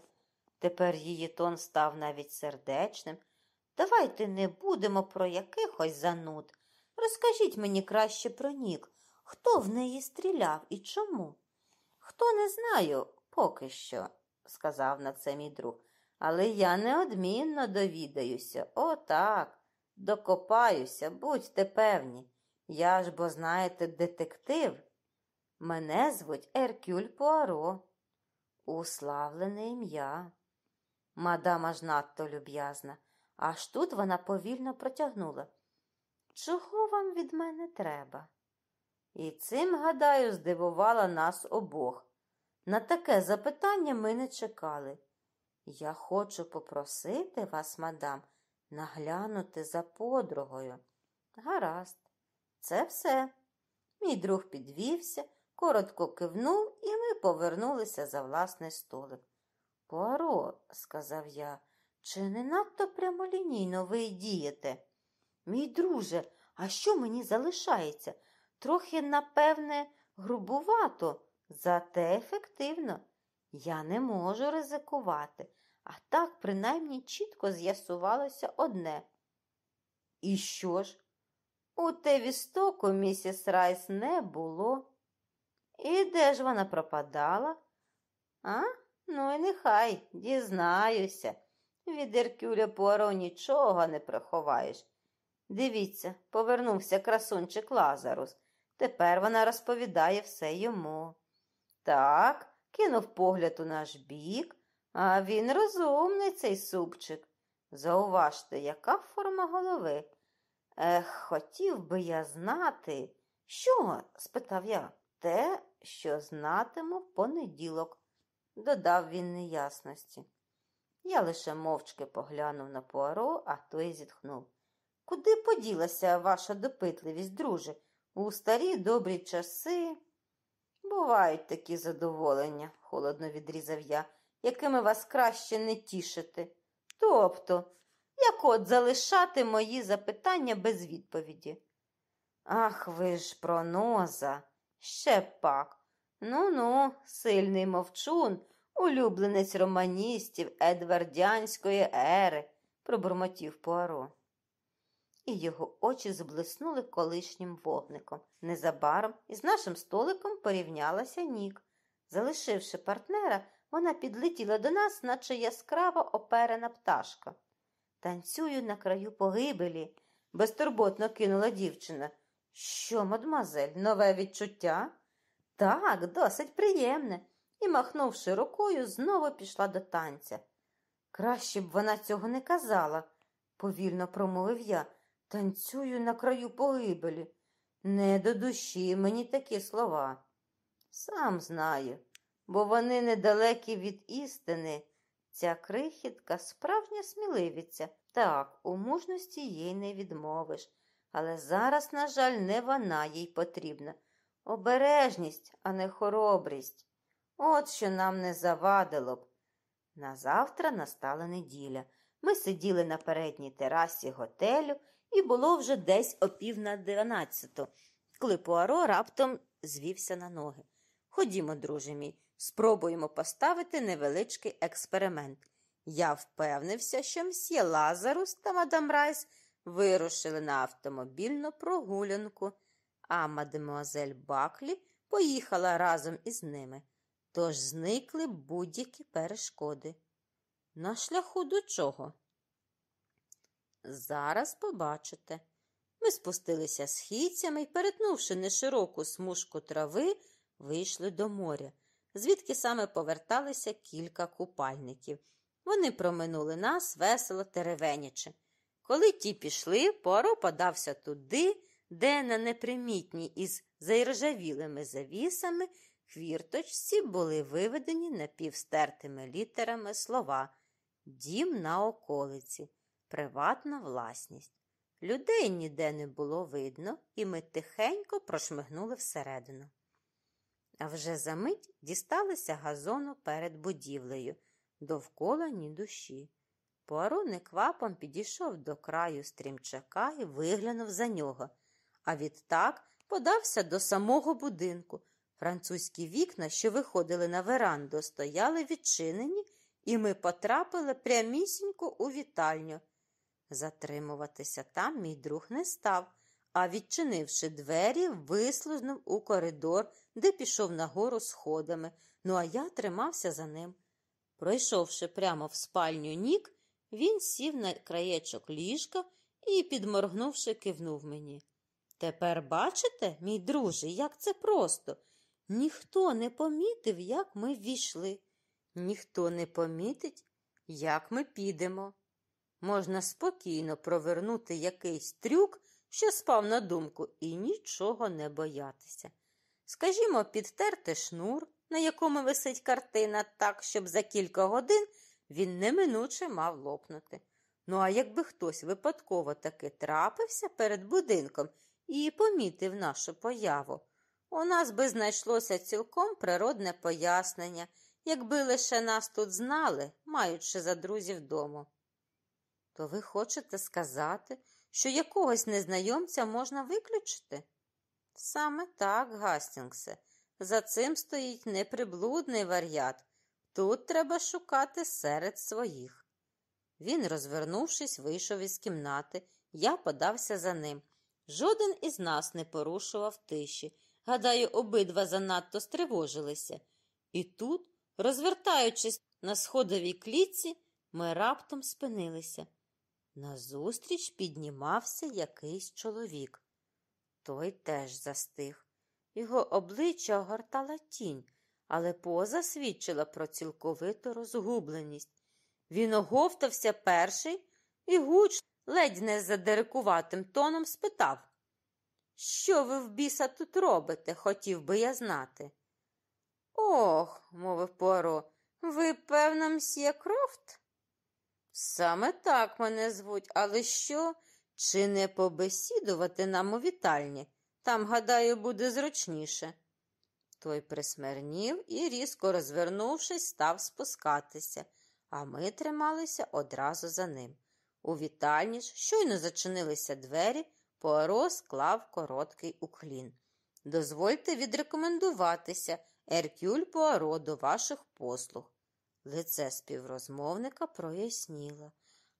Тепер її тон став навіть сердечним. Давайте не будемо про якихось зануд. Розкажіть мені краще про нік. Хто в неї стріляв і чому? Хто не знаю, поки що, сказав на це мій друг. Але я неодмінно довідаюся. О, так, докопаюся, будьте певні. Я ж, бо знаєте, детектив. Мене звуть Еркюль Пуаро. Уславлене ім'я. Мадама ж надто люб'язна. Аж тут вона повільно протягнула. Чого вам від мене треба? І цим, гадаю, здивувала нас обох. На таке запитання ми не чекали. Я хочу попросити вас, мадам, наглянути за подругою. Гаразд, це все. Мій друг підвівся, коротко кивнув, і ми повернулися за власний столик. Пуаро, сказав я, чи не надто прямолінійно ви дієте? Мій друже, а що мені залишається? Трохи, напевне, грубувато, зате ефективно. Я не можу ризикувати, а так принаймні чітко з'ясувалося одне. І що ж? У Тевістоку місіс Райс не було. І де ж вона пропадала? А? Ну і нехай дізнаюся. Від Еркюля Пуаро нічого не приховаєш. Дивіться, повернувся красунчик Лазарус. Тепер вона розповідає все йому. Так, кинув погляд у наш бік, а він розумний, цей супчик. Зауважте, яка форма голови? Ех, хотів би я знати. Що? спитав я. Те, що знатиму в понеділок, додав він неясності. Я лише мовчки поглянув на Пуаро, а той зітхнув. Куди поділася ваша допитливість, друже? У старі добрі часи. Бувають такі задоволення, холодно відрізав я, якими вас краще не тішити. Тобто, як от залишати мої запитання без відповіді? Ах, ви ж проноза, ще пак. Ну ну, сильний мовчун, улюбленець романістів едвардянської ери, пробурмотів Пуаро. І його очі зблиснули колишнім вогником. Незабаром із нашим столиком порівнялася Нік. Залишивши партнера, вона підлетіла до нас, наче яскрава оперена пташка. Танцюю на краю погибелі, безтурботно кинула дівчина. Що, мадмазель, нове відчуття? Так, досить приємне. І, махнувши рукою, знову пішла до танця. Краще б вона цього не казала, повільно промовив я. Танцюю на краю погибелі. Не до душі мені такі слова. Сам знаю, бо вони недалекі від істини. Ця крихітка справжня сміливіця. Так, у мужності їй не відмовиш. Але зараз, на жаль, не вона їй потрібна. Обережність, а не хоробрість. От що нам не завадило б. Назавтра настала неділя. Ми сиділи на передній терасі готелю, і було вже десь о пів на дванадцяту, коли Пуаро раптом звівся на ноги. Ходімо, друже мій, спробуємо поставити невеличкий експеримент. Я впевнився, що мсьє Лазарус та мадам Райс вирушили на автомобільну прогулянку, а мадемуазель Баклі поїхала разом із ними, тож зникли будь-які перешкоди. На шляху до чого? Зараз побачите. Ми спустилися східцями і, перетнувши нешироку смужку трави, вийшли до моря, звідки саме поверталися кілька купальників. Вони проминули нас весело теревенячи. Коли ті пішли, Пуаро подався туди, де на непримітній із заіржавілими завісами хвірточці були виведені напівстертими літерами слова Дім на околиці, приватна власність. Людей ніде не було видно, і ми тихенько прошмигнули всередину. А вже за мить дісталися газону перед будівлею, довкола ні душі. Пуаро неквапом підійшов до краю стрімчака і виглянув за нього, а відтак подався до самого будинку. Французькі вікна, що виходили на веранду, стояли відчинені, і ми потрапили прямісінько у вітальню. Затримуватися там мій друг не став, а, відчинивши двері, вислизнув у коридор, де пішов нагору сходами, ну а я тримався за ним. Пройшовши прямо в спальню нік, він сів на краєчок ліжка і, підморгнувши, кивнув мені. Тепер бачите, мій друже, як це просто. Ніхто не помітив, як ми ввійшли. Ніхто не помітить, як ми підемо. Можна спокійно провернути якийсь трюк, що спав на думку, і нічого не боятися. Скажімо, підтерти шнур, на якому висить картина, так, щоб за кілька годин він неминуче мав лопнути. Ну, а якби хтось випадково таки трапився перед будинком і помітив нашу появу, у нас би знайшлося цілком природне пояснення, якби лише нас тут знали, маючи за друзів дому. То ви хочете сказати, що якогось незнайомця можна виключити? Саме так, Гастінгсе, за цим стоїть неприблудний варіат. Тут треба шукати серед своїх. Він, розвернувшись, вийшов із кімнати. Я подався за ним. Жоден із нас не порушував тиші. Гадаю, обидва занадто стривожилися. І тут, розвертаючись на сходовій клітці, ми раптом спинилися. Назустріч піднімався якийсь чоловік. Той теж застиг. Його обличчя огортала тінь, але поза свідчила про цілковиту розгубленість. Він оговтався перший і гуч, ледь не задирикуватим тоном, спитав Що ви в біса тут робите, хотів би я знати. Ох, мовив Поро, ви, певно, мсьє Крофт? Саме так мене звуть, але що? Чи не побесідувати нам у вітальні? Там, гадаю, буде зручніше. Той присмирнів і, різко розвернувшись, став спускатися, а ми трималися одразу за ним. У вітальні ж щойно зачинилися двері, Пуаро склав короткий уклін. Дозвольте відрекомендуватися, Еркюль Пуаро, до ваших послуг. Лице співрозмовника проясніло.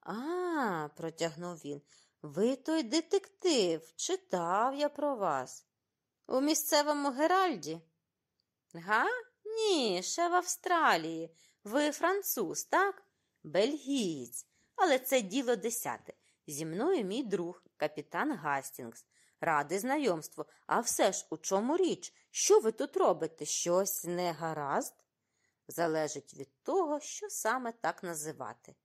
А, протягнув він, ви той детектив, читав я про вас. У місцевому Геральді? Га? Ні, ще в Австралії. Ви француз, так? Бельгієць. Але це діло десяте. Зі мною мій друг, капітан Гастінгс. Ради знайомству. А все ж у чому річ? Що ви тут робите? Щось не гаразд? Залежить від того, що саме так називати.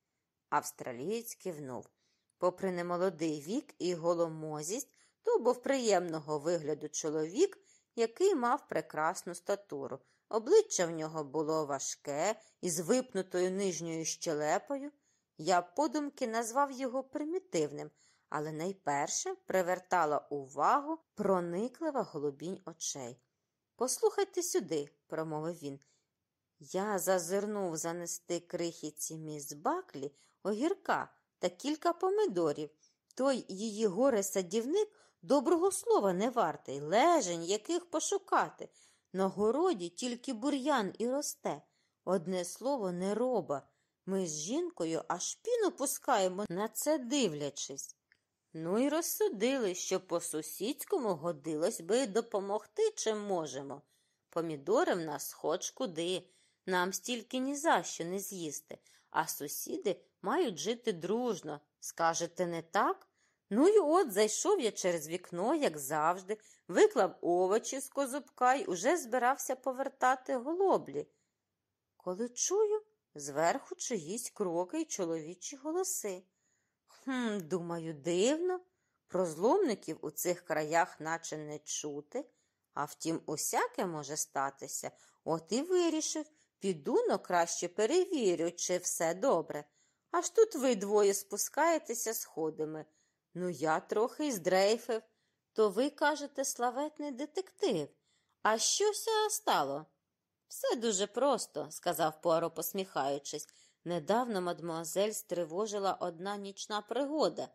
Австралієць кивнув. Попри немолодий вік і голомозість, то був приємного вигляду чоловік, який мав прекрасну статуру. Обличчя в нього було важке, із випнутою нижньою щелепою. Я подумки назвав його примітивним, але найперше привертала увагу прониклива голубінь очей. Послухайте сюди, промовив він. Я зазирнув занести крихітці міс Баклі огірка та кілька помидорів. Той її горе садівник доброго слова не вартий, лежень, яких пошукати. На городі тільки бур'ян і росте. Одне слово, не роба. Ми з жінкою аж піну пускаємо на це дивлячись. Ну і розсудили, що по сусідському годилось би допомогти, чим можемо. Помідори в нас хоч куди. Нам стільки ні за що не з'їсти, а сусіди мають жити дружно. Скажете, не так? Ну і от зайшов я через вікно, як завжди, виклав овочі з козубка й уже збирався повертати голоблі. Коли чую, зверху чиїсь кроки й чоловічі голоси. Хм, думаю, дивно. Про зломників у цих краях наче не чути, а втім, усяке може статися, от і вирішив, піду но краще перевірю, чи все добре. Аж тут ви двоє спускаєтеся сходами. Ну, я трохи здрейфив. То ви кажете славетний детектив. А щося стало? Все дуже просто, сказав Пуаро, посміхаючись. Недавно мадмуазель стривожила одна нічна пригода.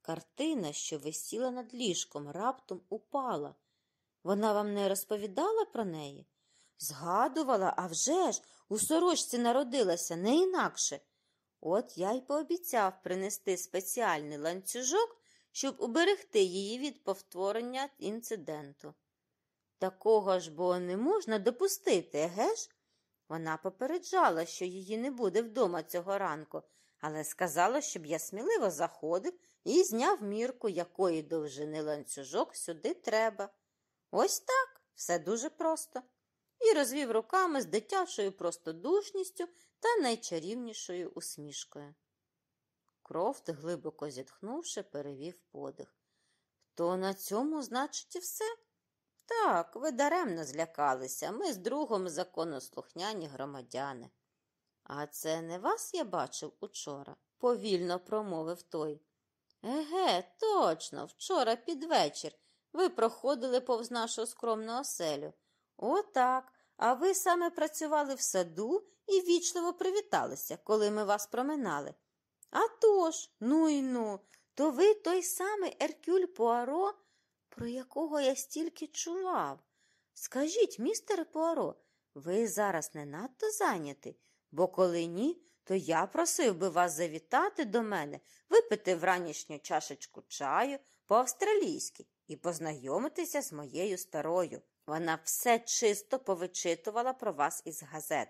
Картина, що висіла над ліжком, раптом упала. Вона вам не розповідала про неї? Згадувала, а вже ж, у сорочці народилася, не інакше. От я й пообіцяв принести спеціальний ланцюжок, щоб уберегти її від повторення інциденту. Такого ж бо не можна допустити, еге ж? Вона попереджала, що її не буде вдома цього ранку, але сказала, щоб я сміливо заходив і зняв мірку, якої довжини ланцюжок сюди треба. Ось так, все дуже просто. І розвів руками з дитячою простодушністю та найчарівнішою усмішкою. Крофт, глибоко зітхнувши, перевів подих. То на цьому, значить, і все? Так, ви даремно злякалися. Ми з другом законослухняні громадяни. А це не вас я бачив учора, повільно промовив той. Еге, точно, вчора під вечір ви проходили повз нашу скромну оселю. Отак. А ви саме працювали в саду і вічливо привіталися, коли ми вас проминали. А тож, ну й ну, то ви той самий Еркюль Пуаро, про якого я стільки чував. Скажіть, містере Пуаро, ви зараз не надто зайняті, бо коли ні, то я просив би вас завітати до мене, випити вранішню чашечку чаю по-австралійськи і познайомитися з моєю старою. Вона все чисто повичитувала про вас із газет.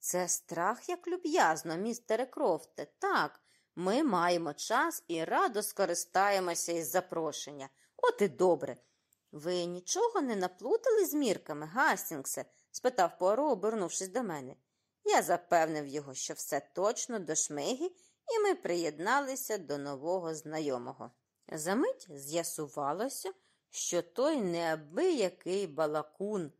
Це страх як люб'язно, містере Крофте. Так, ми маємо час і радо скористаємося із запрошення. От і добре. Ви нічого не наплутали з мірками, Гастінгсе? спитав Пуаро, обернувшись до мене. Я запевнив його, що все точно до шмиги, і ми приєдналися до нового знайомого. Замить з'ясувалося, що той неабиякий балакун.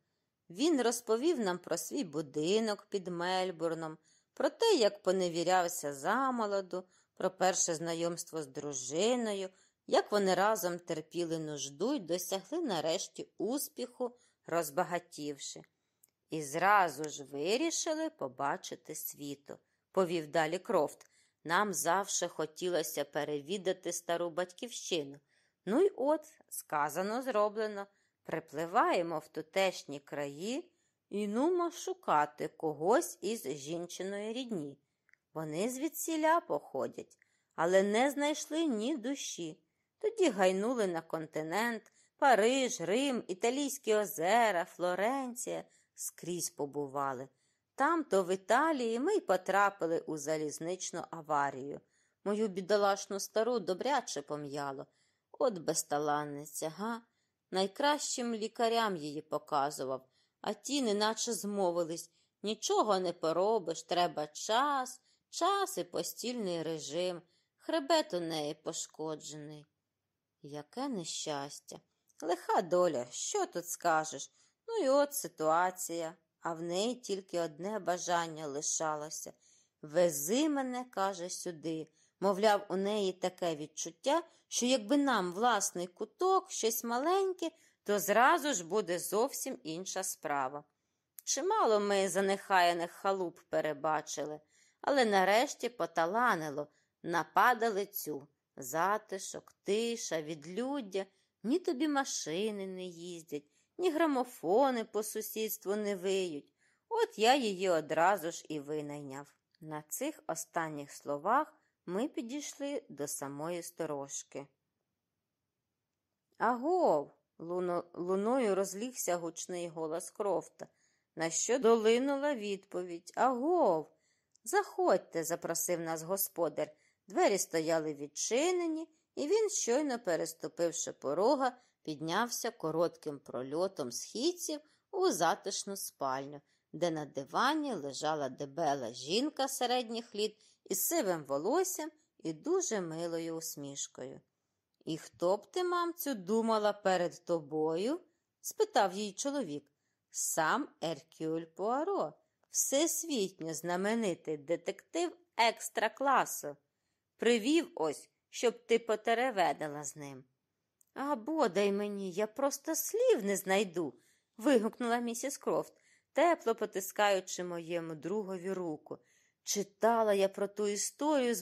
Він розповів нам про свій будинок під Мельбурном, про те, як поневірявся замолоду, про перше знайомство з дружиною, як вони разом терпіли нужду й досягли нарешті успіху, розбагатівши. І зразу ж вирішили побачити світу, повів далі Крофт. Нам завше хотілося перевідати стару батьківщину. Ну й от, сказано, зроблено, припливаємо в тутешні краї і нумо шукати когось із жінчиної рідні. Вони звідсіля походять, але не знайшли ні душі. Тоді гайнули на континент, Париж, Рим, Італійські озера, Флоренція скрізь побували. Там то в Італії ми й потрапили у залізничну аварію. Мою бідолашну стару добряче пом'яло. От безталанниця, га? Найкращим лікарям її показував, а ті неначе змовились нічого не поробиш, треба час, час і постільний режим, хребет у неї пошкоджений. Яке нещастя, лиха доля, що тут скажеш? Ну і от ситуація, а в неї тільки одне бажання лишалося. Вези мене, каже, сюди. Мовляв, у неї таке відчуття, що якби нам власний куток, щось маленьке, то зразу ж буде зовсім інша справа. Чимало ми занехаяних халуп перебачили, але нарешті поталанило, нападали цю затишок, тиша, відлюддя, ні тобі машини не їздять, ні грамофони по сусідству не виють. От я її одразу ж і винайняв. На цих останніх словах ми підійшли до самої сторожки. Агов. Луно, луною розлігся гучний голос крофта, на що долинула відповідь Агов. Заходьте, запросив нас господар. Двері стояли відчинені, і він, щойно переступивши порога, піднявся коротким прольотом східців у затишну спальню, де на дивані лежала дебела жінка середніх літ із сивим волоссям і дуже милою усмішкою. І хто б ти, мамцю, думала перед тобою? спитав їй чоловік. Сам Еркюль Пуаро, всесвітньо знаменитий детектив екстра класу. Привів ось, щоб ти потереведала з ним. А бодай мені, я просто слів не знайду. вигукнула місіс Крофт, тепло потискаючи моєму другові руку. Читала я про ту історію з